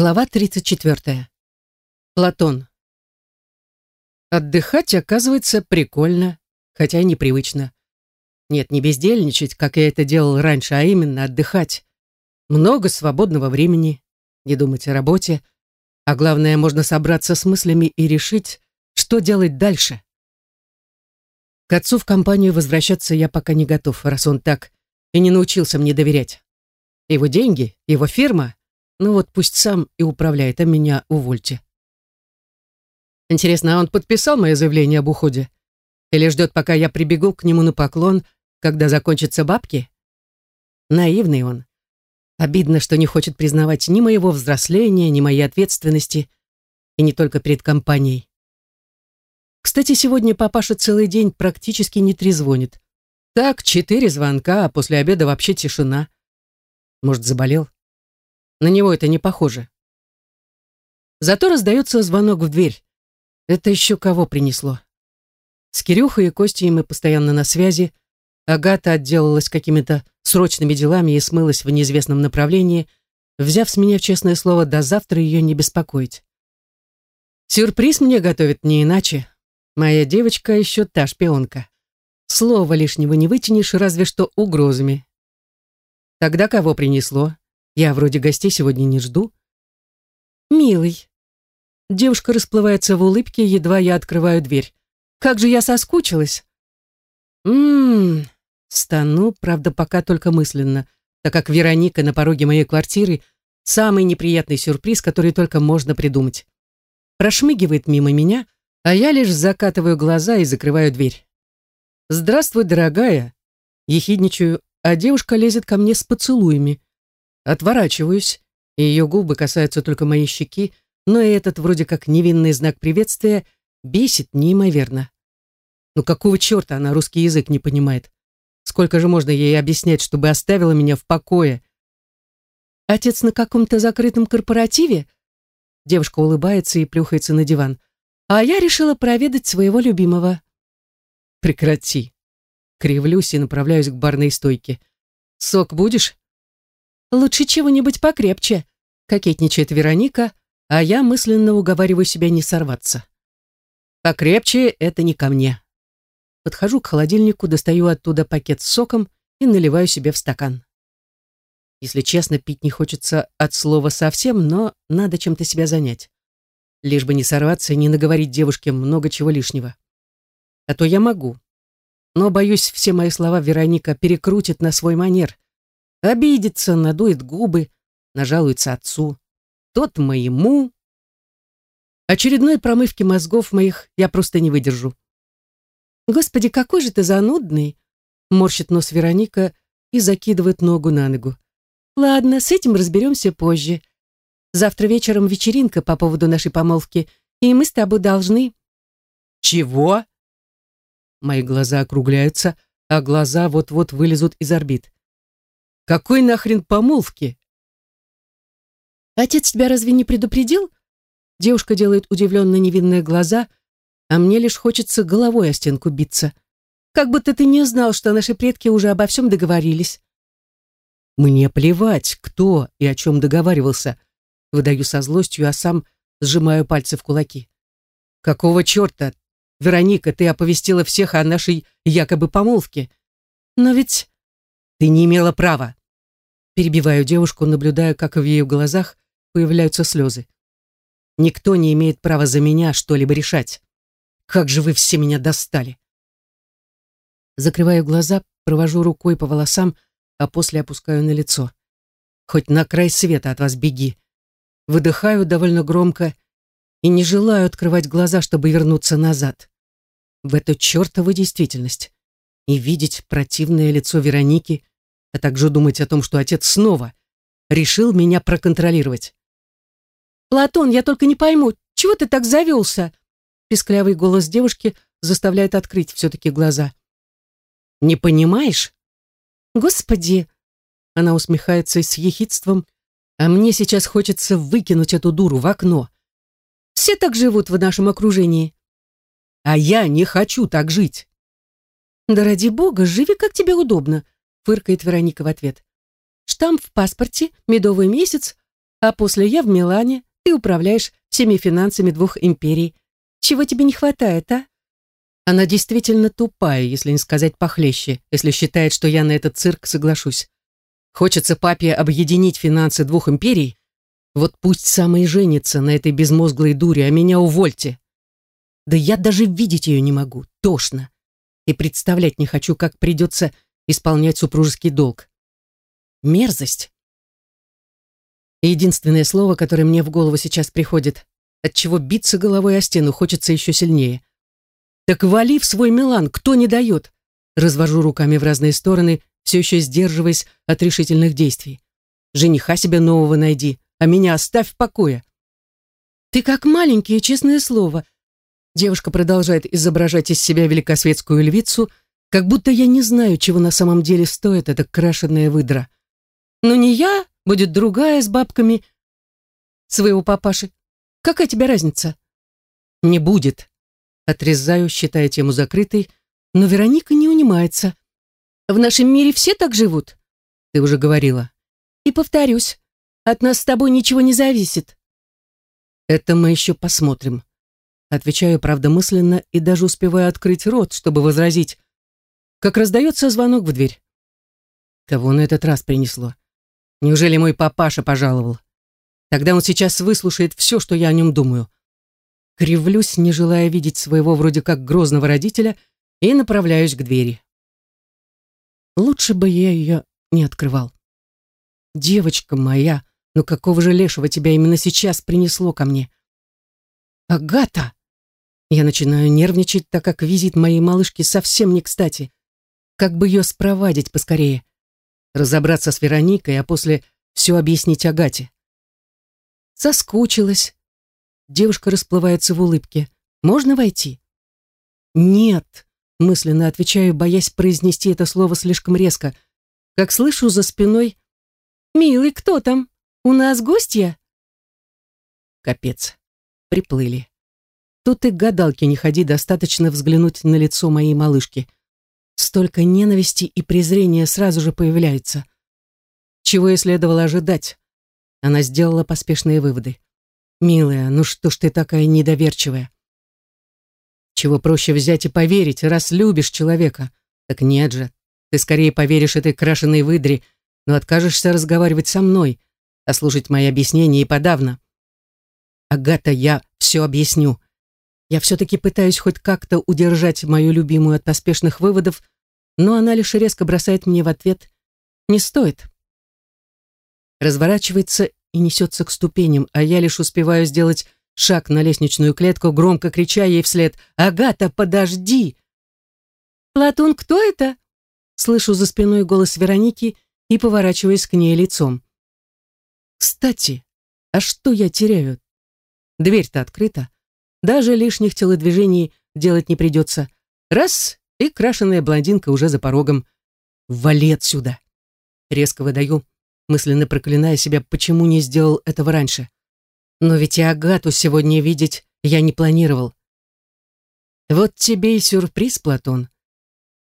Глава 34. Платон. Отдыхать, оказывается, прикольно, хотя и непривычно. Нет, не бездельничать, как я это делал раньше, а именно отдыхать. Много свободного времени, не думать о работе, а главное, можно собраться с мыслями и решить, что делать дальше. К отцу в компанию возвращаться я пока не готов, раз он так и не научился мне доверять. Его деньги, его фирма — ну вот пусть сам и управляет, а меня увольте. Интересно, а он подписал мое заявление об уходе? Или ждет, пока я прибегу к нему на поклон, когда закончатся бабки? Наивный он. Обидно, что не хочет признавать ни моего взросления, ни моей ответственности, и не только перед компанией. Кстати, сегодня папаша целый день практически не трезвонит. Так, четыре звонка, а после обеда вообще тишина. Может, заболел? На него это не похоже. Зато раздается звонок в дверь. Это еще кого принесло? С Кирюхой и Костей мы постоянно на связи. Агата отделалась какими-то срочными делами и смылась в неизвестном направлении, взяв с меня честное слово до завтра ее не беспокоить. Сюрприз мне готовит не иначе. Моя девочка еще та шпионка. Слова лишнего не вытянешь, разве что угрозами. Тогда кого принесло? Я вроде гостей сегодня не жду. Милый. Девушка расплывается в улыбке, едва я открываю дверь. Как же я соскучилась. Ммм, стану, правда, пока только мысленно, так как Вероника на пороге моей квартиры самый неприятный сюрприз, который только можно придумать. Прошмыгивает мимо меня, а я лишь закатываю глаза и закрываю дверь. «Здравствуй, дорогая!» Ехидничаю, а девушка лезет ко мне с поцелуями. Отворачиваюсь, и ее губы касаются только моей щеки, но и этот вроде как невинный знак приветствия бесит неимоверно. Ну какого черта она русский язык не понимает? Сколько же можно ей объяснять, чтобы оставила меня в покое? Отец на каком-то закрытом корпоративе? Девушка улыбается и плюхается на диван. А я решила проведать своего любимого. Прекрати. Кривлюсь и направляюсь к барной стойке. Сок будешь? Лучше чего-нибудь покрепче, кокетничает Вероника, а я мысленно уговариваю себя не сорваться. Покрепче это не ко мне. Подхожу к холодильнику, достаю оттуда пакет с соком и наливаю себе в стакан. Если честно, пить не хочется от слова совсем, но надо чем-то себя занять. Лишь бы не сорваться и не наговорить девушке много чего лишнего. А то я могу. Но, боюсь, все мои слова Вероника перекрутит на свой манер, Обидится, надует губы, нажалуется отцу. Тот моему. Очередной промывки мозгов моих я просто не выдержу. «Господи, какой же ты занудный!» Морщит нос Вероника и закидывает ногу на ногу. «Ладно, с этим разберемся позже. Завтра вечером вечеринка по поводу нашей помолвки, и мы с тобой должны...» «Чего?» Мои глаза округляются, а глаза вот-вот вылезут из орбит. Какой нахрен помолвки? Отец тебя разве не предупредил? Девушка делает удивленно невинные глаза, а мне лишь хочется головой о стенку биться. Как будто ты не знал, что наши предки уже обо всем договорились. Мне плевать, кто и о чем договаривался. Выдаю со злостью, а сам сжимаю пальцы в кулаки. Какого черта? Вероника, ты оповестила всех о нашей якобы помолвке. Но ведь... Ты не имела права. Перебиваю девушку, наблюдая, как в ее глазах появляются слезы. Никто не имеет права за меня что-либо решать. Как же вы все меня достали. Закрываю глаза, провожу рукой по волосам, а после опускаю на лицо. Хоть на край света от вас беги. Выдыхаю довольно громко и не желаю открывать глаза, чтобы вернуться назад. В эту чертову действительность. И видеть противное лицо Вероники, а также думать о том, что отец снова решил меня проконтролировать. «Платон, я только не пойму, чего ты так завелся?» Писклявый голос девушки заставляет открыть все-таки глаза. «Не понимаешь?» «Господи!» Она усмехается с ехидством, а мне сейчас хочется выкинуть эту дуру в окно. Все так живут в нашем окружении. А я не хочу так жить. Да ради бога, живи как тебе удобно фыркает Вероника в ответ. Штамп в паспорте, медовый месяц, А после я в Милане, ты управляешь всеми финансами двух империй. Чего тебе не хватает, а? Она действительно тупая, если не сказать похлеще, если считает, что я на этот цирк соглашусь. Хочется папе объединить финансы двух империй? Вот пусть сам и женится на этой безмозглой дуре, а меня увольте. Да я даже видеть ее не могу, тошно. И представлять не хочу, как придется исполнять супружеский долг. Мерзость. Единственное слово, которое мне в голову сейчас приходит, от чего биться головой о стену хочется еще сильнее. Так вали в свой Милан, кто не дает? Развожу руками в разные стороны, все еще сдерживаясь от решительных действий. Жениха себе нового найди, а меня оставь в покое. Ты как маленький, честное слово. Девушка продолжает изображать из себя великосветскую львицу, как будто я не знаю, чего на самом деле стоит эта крашеная выдра. Но не я, будет другая с бабками своего папаши. Какая тебе разница? Не будет. Отрезаю, считая тему закрытой, но Вероника не унимается. В нашем мире все так живут? Ты уже говорила. И повторюсь, от нас с тобой ничего не зависит. Это мы еще посмотрим. Отвечаю правдомысленно и даже успеваю открыть рот, чтобы возразить, как раздается звонок в дверь. Кого на этот раз принесло? Неужели мой папаша пожаловал? Тогда он сейчас выслушает все, что я о нем думаю. Кривлюсь, не желая видеть своего вроде как грозного родителя, и направляюсь к двери. Лучше бы я ее не открывал. Девочка моя, ну какого же лешего тебя именно сейчас принесло ко мне? Агата! Я начинаю нервничать, так как визит моей малышки совсем не кстати. Как бы ее спровадить поскорее? разобраться с Вероникой, а после все объяснить Агате. Соскучилась. Девушка расплывается в улыбке. «Можно войти?» «Нет», — мысленно отвечаю, боясь произнести это слово слишком резко. Как слышу за спиной «Милый, кто там? У нас гостья?» Капец. Приплыли. Тут и гадалки не ходи, достаточно взглянуть на лицо моей малышки. Столько ненависти и презрения сразу же появляется. Чего и следовало ожидать. Она сделала поспешные выводы. «Милая, ну что ж ты такая недоверчивая?» Чего проще взять и поверить, раз любишь человека. Так нет же, ты скорее поверишь этой крашеной выдре, но откажешься разговаривать со мной, а слушать мои объяснения и подавно. Агата, я все объясню. Я все-таки пытаюсь хоть как-то удержать мою любимую от поспешных выводов, но она лишь резко бросает мне в ответ «не стоит». Разворачивается и несется к ступеням, а я лишь успеваю сделать шаг на лестничную клетку, громко крича ей вслед «Агата, подожди!» «Платон, кто это?» Слышу за спиной голос Вероники и поворачиваюсь к ней лицом. «Кстати, а что я теряю? Дверь-то открыта, даже лишних телодвижений делать не придется. Раз, и крашеная блондинка уже за порогом. «Вали отсюда!» Резко выдаю, мысленно проклиная себя, почему не сделал этого раньше. Но ведь и Агату сегодня видеть я не планировал. Вот тебе и сюрприз, Платон.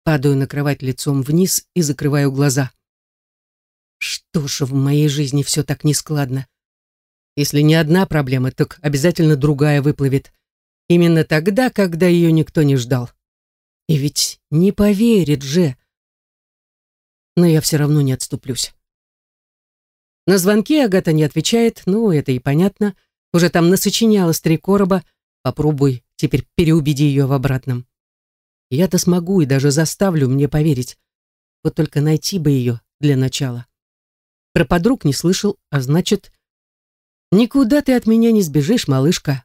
Падаю на кровать лицом вниз и закрываю глаза. Что ж, в моей жизни все так нескладно. Если не одна проблема, так обязательно другая выплывет. Именно тогда, когда ее никто не ждал. И ведь не поверит же. Но я все равно не отступлюсь. На звонки Агата не отвечает, ну, это и понятно. Уже там насочиняла с три короба. Попробуй теперь переубеди ее в обратном. Я-то смогу и даже заставлю мне поверить. Вот только найти бы ее для начала. Про подруг не слышал, а значит... Никуда ты от меня не сбежишь, малышка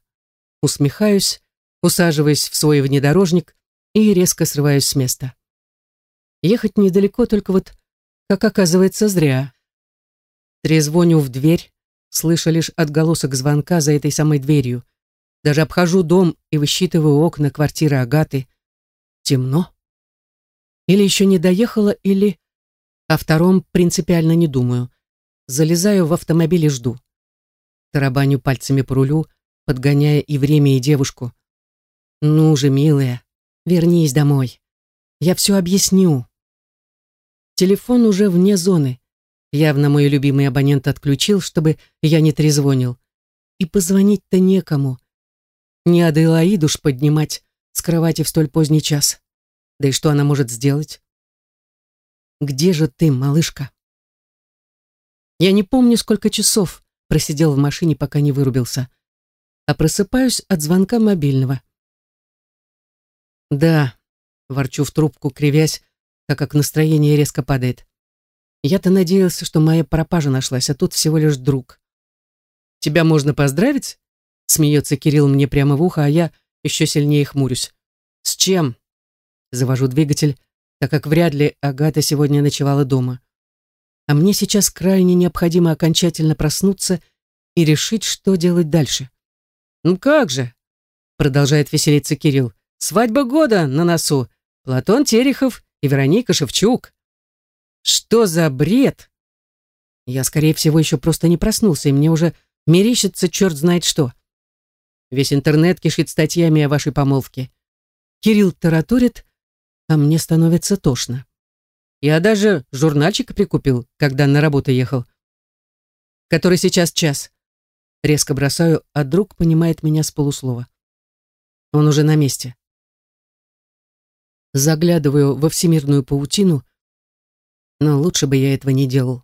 усмехаюсь, усаживаясь в свой внедорожник и резко срываюсь с места. Ехать недалеко, только вот, как оказывается, зря. Трезвоню в дверь, слыша лишь отголосок звонка за этой самой дверью. Даже обхожу дом и высчитываю окна квартиры Агаты. Темно. Или еще не доехала, или... О втором принципиально не думаю. Залезаю в автомобиль и жду. Тарабаню пальцами по рулю, подгоняя и время, и девушку. «Ну же, милая, вернись домой. Я все объясню». Телефон уже вне зоны. Явно мой любимый абонент отключил, чтобы я не трезвонил. И позвонить-то некому. Не Аделаиду ж поднимать с кровати в столь поздний час. Да и что она может сделать? Где же ты, малышка? Я не помню, сколько часов просидел в машине, пока не вырубился. А просыпаюсь от звонка мобильного. Да, ворчу в трубку, кривясь, так как настроение резко падает. Я-то надеялся, что моя пропажа нашлась, а тут всего лишь друг. «Тебя можно поздравить?» Смеется Кирилл мне прямо в ухо, а я еще сильнее хмурюсь. «С чем?» Завожу двигатель, так как вряд ли Агата сегодня ночевала дома. А мне сейчас крайне необходимо окончательно проснуться и решить, что делать дальше. «Ну как же?» Продолжает веселиться Кирилл. «Свадьба года на носу. Платон Терехов и Вероника Шевчук. Что за бред? Я, скорее всего, еще просто не проснулся, и мне уже мерещится черт знает что. Весь интернет кишит статьями о вашей помолвке. Кирилл тараторит, а мне становится тошно. Я даже журнальчик прикупил, когда на работу ехал. Который сейчас час. Резко бросаю, а друг понимает меня с полуслова. Он уже на месте заглядываю во всемирную паутину, но лучше бы я этого не делал.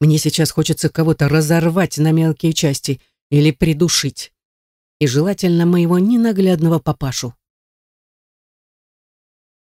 Мне сейчас хочется кого-то разорвать на мелкие части или придушить. И желательно моего ненаглядного папашу.